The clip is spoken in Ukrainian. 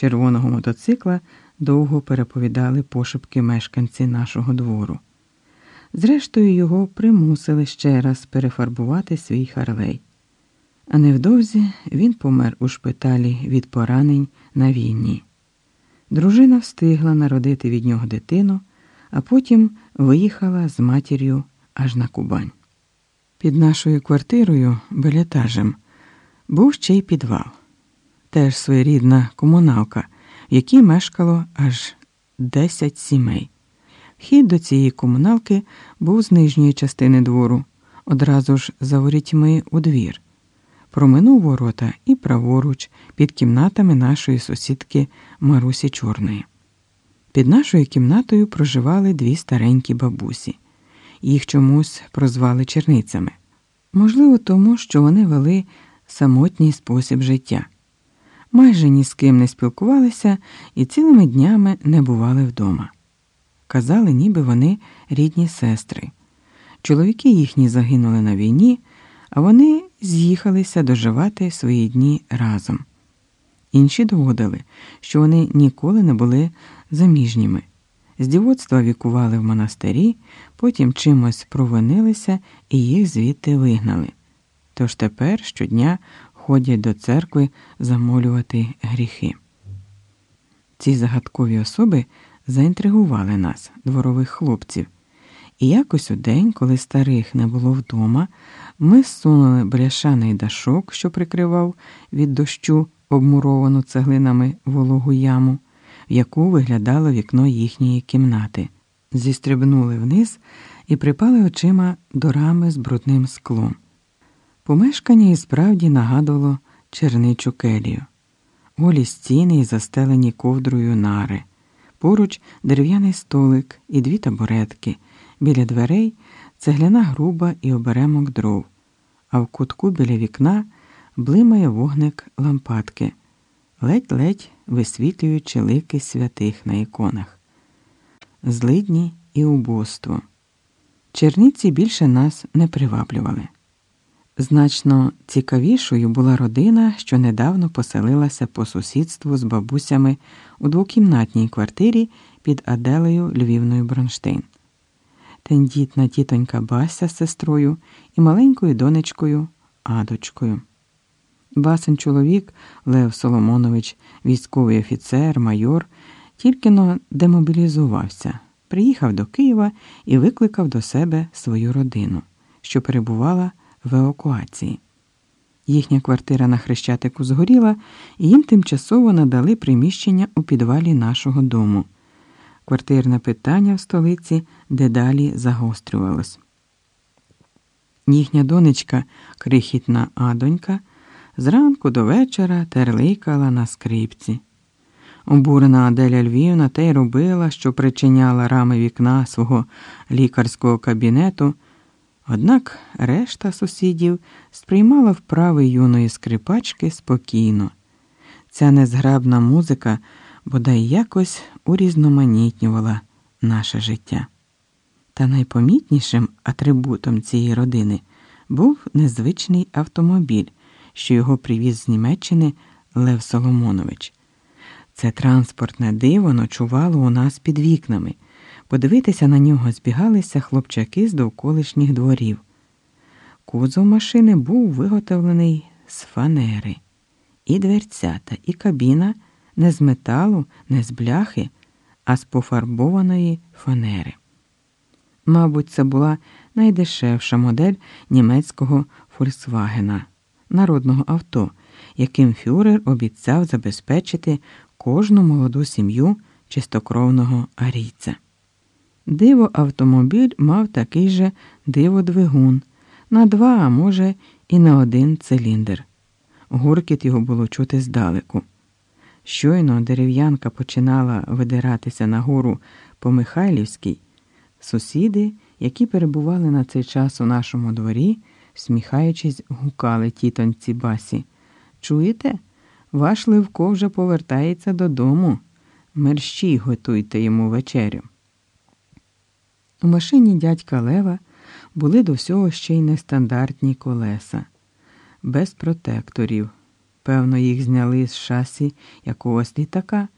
червоного мотоцикла довго переповідали пошепки мешканці нашого двору. Зрештою, його примусили ще раз перефарбувати свій харлей. А невдовзі він помер у шпиталі від поранень на війні. Дружина встигла народити від нього дитину, а потім виїхала з матір'ю аж на Кубань. Під нашою квартирою, белятажем, був ще й підвал, теж своєрідна комуналка, в якій мешкало аж 10 сімей. Вхід до цієї комуналки був з нижньої частини двору, одразу ж за ворітьми у двір. Проминув ворота і праворуч під кімнатами нашої сусідки Марусі Чорної. Під нашою кімнатою проживали дві старенькі бабусі. Їх чомусь прозвали черницями. Можливо, тому що вони вели самотній спосіб життя. Майже ні з ким не спілкувалися і цілими днями не бували вдома. Казали, ніби вони рідні сестри. Чоловіки їхні загинули на війні, а вони з'їхалися доживати свої дні разом. Інші доводили, що вони ніколи не були заміжніми. З дівоцтва вікували в монастирі, потім чимось провинилися і їх звідти вигнали. Тож тепер щодня ходять до церкви замолювати гріхи. Ці загадкові особи заінтригували нас, дворових хлопців, і якось у день, коли старих не було вдома, ми зсунули бляшаний дашок, що прикривав від дощу обмуровану цеглинами вологу яму, в яку виглядало вікно їхньої кімнати, зістрибнули вниз і припали очима до рами з брудним склом. Помешкання і справді нагадувало черничу келію, голі стіни і застелені ковдрою нари, поруч дерев'яний столик і дві табуретки, біля дверей цегляна груба і оберемок дров, а в кутку біля вікна блимає вогник лампадки, ледь-ледь висвітлюючи лики святих на іконах, злидні і убоство. Черниці більше нас не приваблювали. Значно цікавішою була родина, що недавно поселилася по сусідству з бабусями у двокімнатній квартирі під Аделею Львівною Бронштейн. Тендітна тітонька Бася з сестрою і маленькою донечкою Адочкою. Басин чоловік Лев Соломонович, військовий офіцер, майор, тільки но демобілізувався, приїхав до Києва і викликав до себе свою родину, що перебувала в евакуації. Їхня квартира на Хрещатику згоріла, і їм тимчасово надали приміщення у підвалі нашого дому. Квартирне питання в столиці дедалі загострювалось. Їхня донечка, крихітна Адонька, зранку до вечора терликала на скрипці. Обурена Аделя Львівна те й робила, що причиняла рами вікна свого лікарського кабінету. Однак решта сусідів сприймала вправи юної скрипачки спокійно. Ця незграбна музика бодай якось урізноманітнювала наше життя. Та найпомітнішим атрибутом цієї родини був незвичний автомобіль, що його привіз з Німеччини Лев Соломонович. Це транспортне диво ночувало у нас під вікнами. Подивитися на нього збігалися хлопчаки з довколишніх дворів. Кузов машини був виготовлений з фанери, і дверцята, і кабіна не з металу, не з бляхи, а з пофарбованої фанери. Мабуть, це була найдешевша модель німецького Фольксвагена, народного авто, яким Фюрер обіцяв забезпечити кожну молоду сім'ю чистокровного арійця. Диво автомобіль мав такий же диво-двигун на два, а може, і на один циліндр. Гуркіт його було чути здалеку. Щойно дерев'янка починала видиратися нагору по Михайлівській. Сусіди, які перебували на цей час у нашому дворі, сміхаючись, гукали тітоньці басі. Чуєте? Ваш Ливко вже повертається додому. Мерщій готуйте йому вечерю. У машині дядька Лева були до всього ще й нестандартні колеса, без протекторів, Певно, їх зняли з шасі якогось літака.